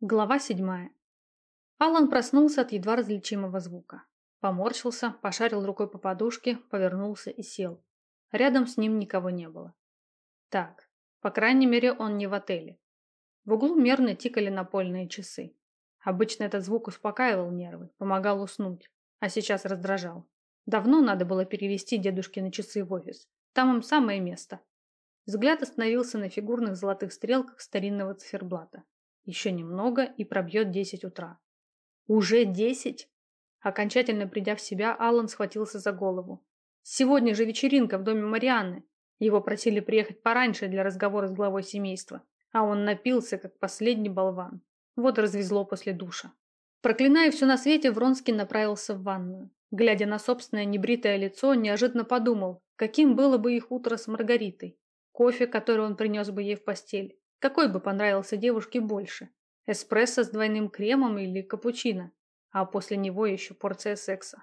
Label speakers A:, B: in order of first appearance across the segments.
A: Глава седьмая. Алан проснулся от едва различимого звука. Поморщился, пошарил рукой по подушке, повернулся и сел. Рядом с ним никого не было. Так, по крайней мере, он не в отеле. В углу мерно тикали напольные часы. Обычно этот звук успокаивал нервы, помогал уснуть, а сейчас раздражал. Давно надо было перевести дедушкины часы в офис. Там им самое место. Взгляд остановился на фигурных золотых стрелках старинного циферблата. Еще немного и пробьет десять утра. Уже десять? Окончательно придя в себя, Алан схватился за голову. Сегодня же вечеринка в доме Марианны. Его просили приехать пораньше для разговора с главой семейства, а он напился, как последний болван. Вот развезло после душа. Проклиная все на свете, Вронский направился в ванную. Глядя на собственное небритое лицо, неожиданно подумал, каким было бы их утро с Маргаритой. Кофе, который он принес бы ей в постель. Какой бы понравился девушке больше? Эспрессо с двойным кремом или капучино? А после него еще порция секса.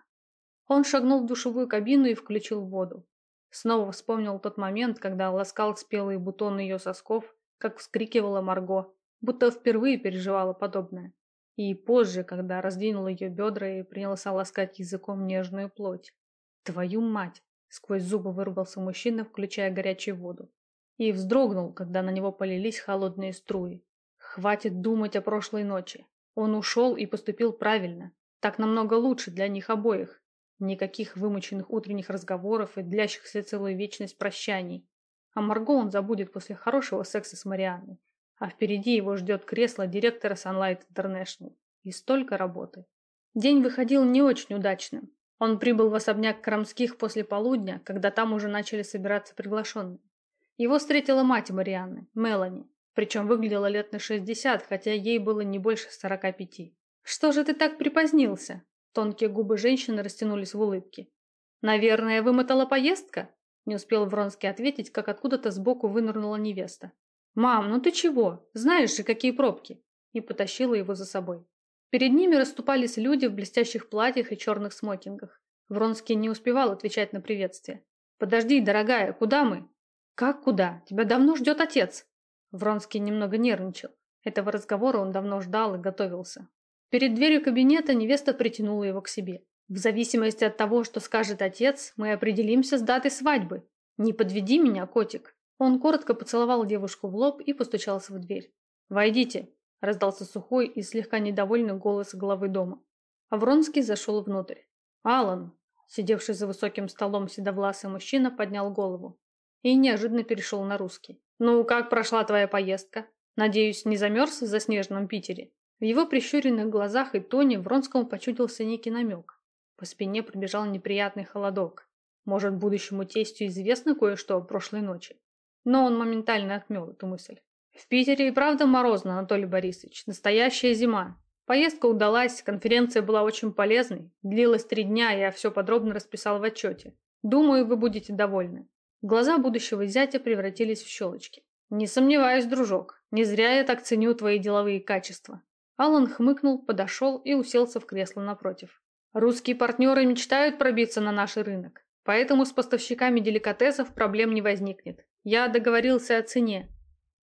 A: Он шагнул в душевую кабину и включил воду. Снова вспомнил тот момент, когда ласкал спелые бутоны ее сосков, как вскрикивала Марго, будто впервые переживала подобное. И позже, когда раздвинул ее бедра и принялся ласкать языком нежную плоть. «Твою мать!» – сквозь зубы вырвался мужчина, включая горячую воду и вздрогнул, когда на него полились холодные струи. Хватит думать о прошлой ночи. Он ушел и поступил правильно. Так намного лучше для них обоих. Никаких вымученных утренних разговоров и длящихся целую вечность прощаний. А Марго он забудет после хорошего секса с Марианной. А впереди его ждет кресло директора Sunlight International. И столько работы. День выходил не очень удачным. Он прибыл в особняк Крамских после полудня, когда там уже начали собираться приглашенные. Его встретила мать Марианны, Мелани, причем выглядела лет на 60, хотя ей было не больше 45. «Что же ты так припозднился?» Тонкие губы женщины растянулись в улыбке. «Наверное, вымотала поездка?» Не успел Вронский ответить, как откуда-то сбоку вынырнула невеста. «Мам, ну ты чего? Знаешь же, какие пробки!» И потащила его за собой. Перед ними расступались люди в блестящих платьях и черных смокингах. Вронский не успевал отвечать на приветствие. «Подожди, дорогая, куда мы?» «Как куда? Тебя давно ждет отец!» Вронский немного нервничал. Этого разговора он давно ждал и готовился. Перед дверью кабинета невеста притянула его к себе. «В зависимости от того, что скажет отец, мы определимся с датой свадьбы. Не подведи меня, котик!» Он коротко поцеловал девушку в лоб и постучался в дверь. «Войдите!» – раздался сухой и слегка недовольный голос главы дома. А Вронский зашел внутрь. «Алан!» – сидевший за высоким столом седовласый мужчина поднял голову и неожиданно перешел на русский. «Ну, как прошла твоя поездка? Надеюсь, не замерз в заснеженном Питере?» В его прищуренных глазах и тоне Вронскому почудился некий намек. По спине пробежал неприятный холодок. Может, будущему тестю известно кое-что о прошлой ночи? Но он моментально отмел эту мысль. В Питере и правда морозно, Анатолий Борисович. Настоящая зима. Поездка удалась, конференция была очень полезной. Длилась три дня, я все подробно расписал в отчете. Думаю, вы будете довольны. Глаза будущего зятя превратились в щелочки. «Не сомневаюсь, дружок. Не зря я так ценю твои деловые качества». Алан хмыкнул, подошел и уселся в кресло напротив. «Русские партнеры мечтают пробиться на наш рынок, поэтому с поставщиками деликатесов проблем не возникнет. Я договорился о цене.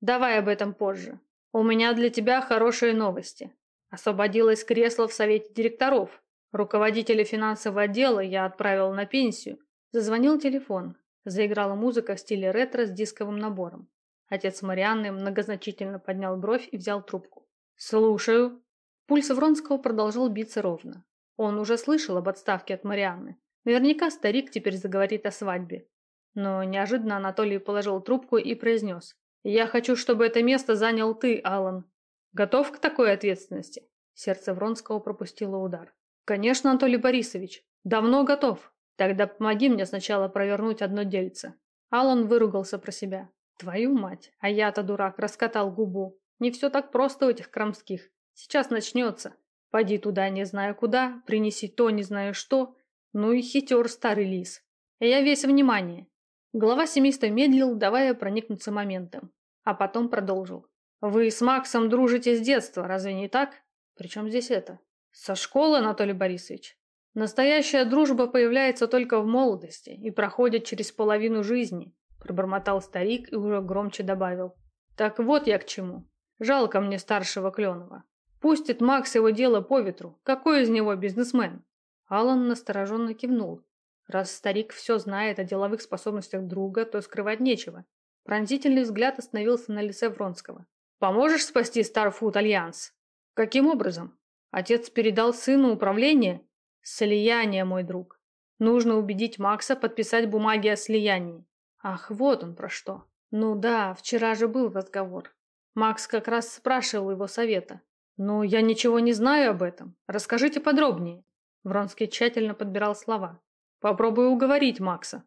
A: Давай об этом позже. У меня для тебя хорошие новости. Освободилось кресло в совете директоров. Руководителя финансового отдела я отправил на пенсию. Зазвонил телефон. Заиграла музыка в стиле ретро с дисковым набором. Отец Марианны многозначительно поднял бровь и взял трубку. «Слушаю». Пульс Вронского продолжал биться ровно. Он уже слышал об отставке от Марианны. Наверняка старик теперь заговорит о свадьбе. Но неожиданно Анатолий положил трубку и произнес. «Я хочу, чтобы это место занял ты, Алан. Готов к такой ответственности?» Сердце Вронского пропустило удар. «Конечно, Анатолий Борисович. Давно готов. Тогда помоги мне сначала провернуть одно дельце. Алан выругался про себя. Твою мать, а я-то дурак, раскатал губу. Не все так просто у этих крамских. Сейчас начнется. Пойди туда не знаю куда, принеси то не знаю что. Ну и хитер старый лис. Я весь внимание. Глава семейства медлил, давая проникнуться моментом. А потом продолжил. Вы с Максом дружите с детства, разве не так? Причем здесь это? Со школы, Анатолий Борисович? Настоящая дружба появляется только в молодости и проходит через половину жизни, пробормотал старик и уже громче добавил. Так вот я к чему. Жалко мне старшего Кленова. Пустит Макс его дело по ветру. Какой из него бизнесмен? Алан настороженно кивнул. Раз старик все знает о деловых способностях друга, то скрывать нечего. Пронзительный взгляд остановился на лице Вронского. «Поможешь спасти Старфуд Альянс?» «Каким образом?» Отец передал сыну управление. Слияние, мой друг. Нужно убедить Макса подписать бумаги о слиянии. Ах, вот он про что. Ну да, вчера же был разговор. Макс как раз спрашивал его совета. «Ну, я ничего не знаю об этом. Расскажите подробнее». Вронский тщательно подбирал слова. «Попробую уговорить Макса».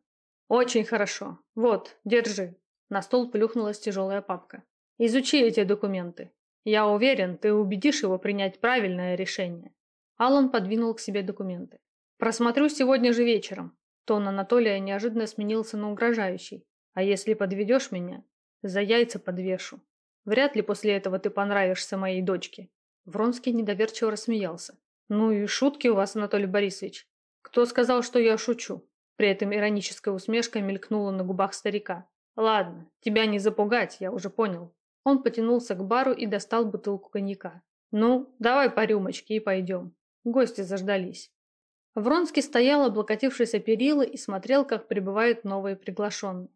A: «Очень хорошо. Вот, держи». На стол плюхнулась тяжелая папка. «Изучи эти документы. Я уверен, ты убедишь его принять правильное решение». Алан подвинул к себе документы. «Просмотрю сегодня же вечером». Тон Анатолия неожиданно сменился на угрожающий. «А если подведешь меня, за яйца подвешу. Вряд ли после этого ты понравишься моей дочке». Вронский недоверчиво рассмеялся. «Ну и шутки у вас, Анатолий Борисович. Кто сказал, что я шучу?» При этом ироническая усмешка мелькнула на губах старика. «Ладно, тебя не запугать, я уже понял». Он потянулся к бару и достал бутылку коньяка. «Ну, давай по рюмочке и пойдем. Гости заждались». Вронский стоял, облокотившись о перила, и смотрел, как прибывают новые приглашенные.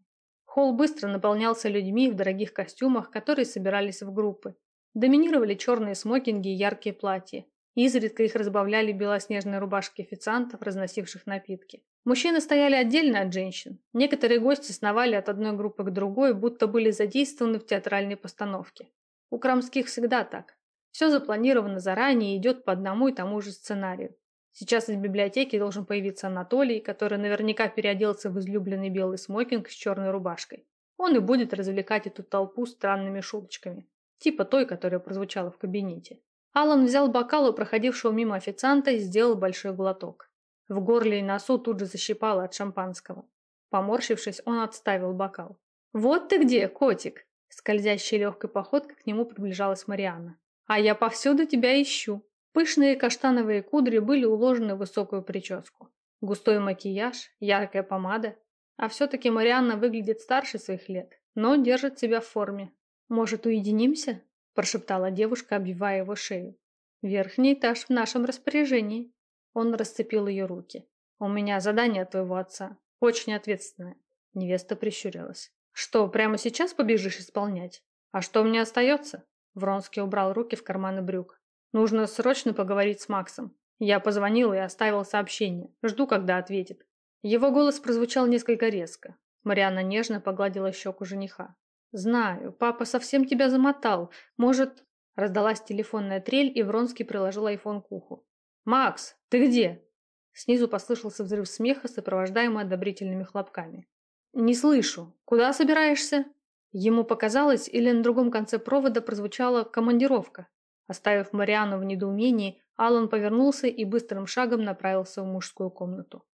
A: Холл быстро наполнялся людьми в дорогих костюмах, которые собирались в группы. Доминировали черные смокинги и яркие платья. Изредка их разбавляли белоснежные рубашки официантов, разносивших напитки. Мужчины стояли отдельно от женщин. Некоторые гости сновали от одной группы к другой, будто были задействованы в театральной постановке. У Крамских всегда так. Все запланировано заранее и идет по одному и тому же сценарию. Сейчас из библиотеки должен появиться Анатолий, который наверняка переоделся в излюбленный белый смокинг с черной рубашкой. Он и будет развлекать эту толпу странными шуточками, типа той, которая прозвучала в кабинете. Алан взял бокал у проходившего мимо официанта и сделал большой глоток. В горле и носу тут же защипало от шампанского. Поморщившись, он отставил бокал. «Вот ты где, котик!» Скользящей легкой походкой к нему приближалась Марианна. «А я повсюду тебя ищу!» Пышные каштановые кудри были уложены в высокую прическу. Густой макияж, яркая помада. А все-таки Марианна выглядит старше своих лет, но держит себя в форме. «Может, уединимся?» – прошептала девушка, обвивая его шею. «Верхний этаж в нашем распоряжении». Он расцепил ее руки. «У меня задание от твоего отца. Очень ответственное». Невеста прищурилась. «Что, прямо сейчас побежишь исполнять? А что мне остается?» Вронский убрал руки в карманы брюк. Нужно срочно поговорить с Максом. Я позвонил и оставил сообщение. Жду, когда ответит. Его голос прозвучал несколько резко. Марианна нежно погладила щеку жениха. «Знаю, папа совсем тебя замотал. Может...» Раздалась телефонная трель, и Вронский приложил айфон к уху. «Макс, ты где?» Снизу послышался взрыв смеха, сопровождаемый одобрительными хлопками. «Не слышу. Куда собираешься?» Ему показалось, или на другом конце провода прозвучала командировка. Оставив Мариану в недоумении, Алан повернулся и быстрым шагом направился в мужскую комнату.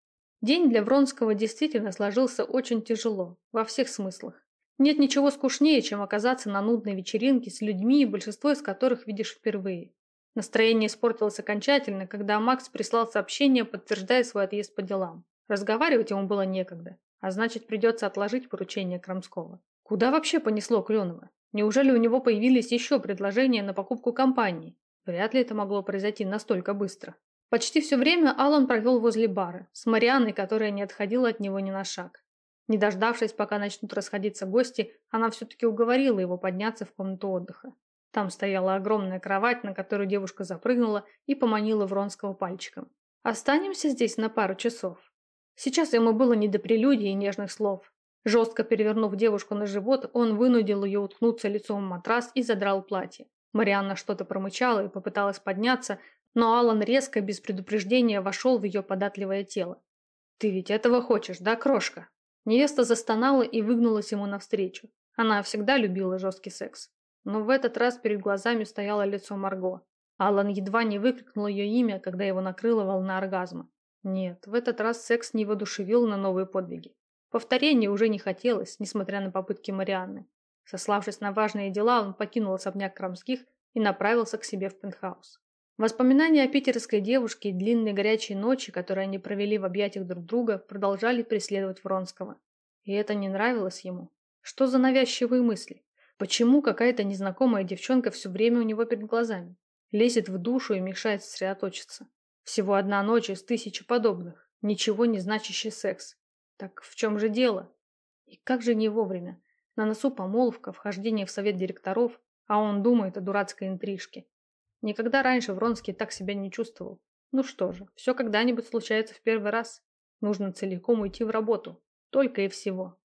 A: День для Вронского действительно сложился очень тяжело, во всех смыслах. Нет ничего скучнее, чем оказаться на нудной вечеринке с людьми, большинство из которых видишь впервые. Настроение испортилось окончательно, когда Макс прислал сообщение, подтверждая свой отъезд по делам. Разговаривать ему было некогда, а значит придется отложить поручение Крамского. Куда вообще понесло Кленова? Неужели у него появились еще предложения на покупку компании? Вряд ли это могло произойти настолько быстро. Почти все время Алан провел возле бара, с Марианной, которая не отходила от него ни на шаг. Не дождавшись, пока начнут расходиться гости, она все-таки уговорила его подняться в комнату отдыха. Там стояла огромная кровать, на которую девушка запрыгнула и поманила Вронского пальчиком. «Останемся здесь на пару часов». Сейчас ему было не до прелюдий и нежных слов. Жестко перевернув девушку на живот, он вынудил ее уткнуться лицом в матрас и задрал платье. Марианна что-то промычала и попыталась подняться, но Алан резко, без предупреждения, вошел в ее податливое тело. «Ты ведь этого хочешь, да, крошка?» Невеста застонала и выгнулась ему навстречу. Она всегда любила жесткий секс. Но в этот раз перед глазами стояло лицо Марго. Алан едва не выкрикнул ее имя, когда его накрыла волна оргазма. Нет, в этот раз секс не воодушевил на новые подвиги. Повторения уже не хотелось, несмотря на попытки Марианны. Сославшись на важные дела, он покинул особняк Крамских и направился к себе в пентхаус. Воспоминания о питерской девушке и длинной горячей ночи, которые они провели в объятиях друг друга, продолжали преследовать Вронского. И это не нравилось ему. Что за навязчивые мысли? Почему какая-то незнакомая девчонка все время у него перед глазами? Лезет в душу и мешает сосредоточиться. Всего одна ночь из тысячи подобных. Ничего не значащий секс. Так в чем же дело? И как же не вовремя? На носу помолвка, вхождение в совет директоров, а он думает о дурацкой интрижке. Никогда раньше Вронский так себя не чувствовал. Ну что же, все когда-нибудь случается в первый раз. Нужно целиком уйти в работу. Только и всего.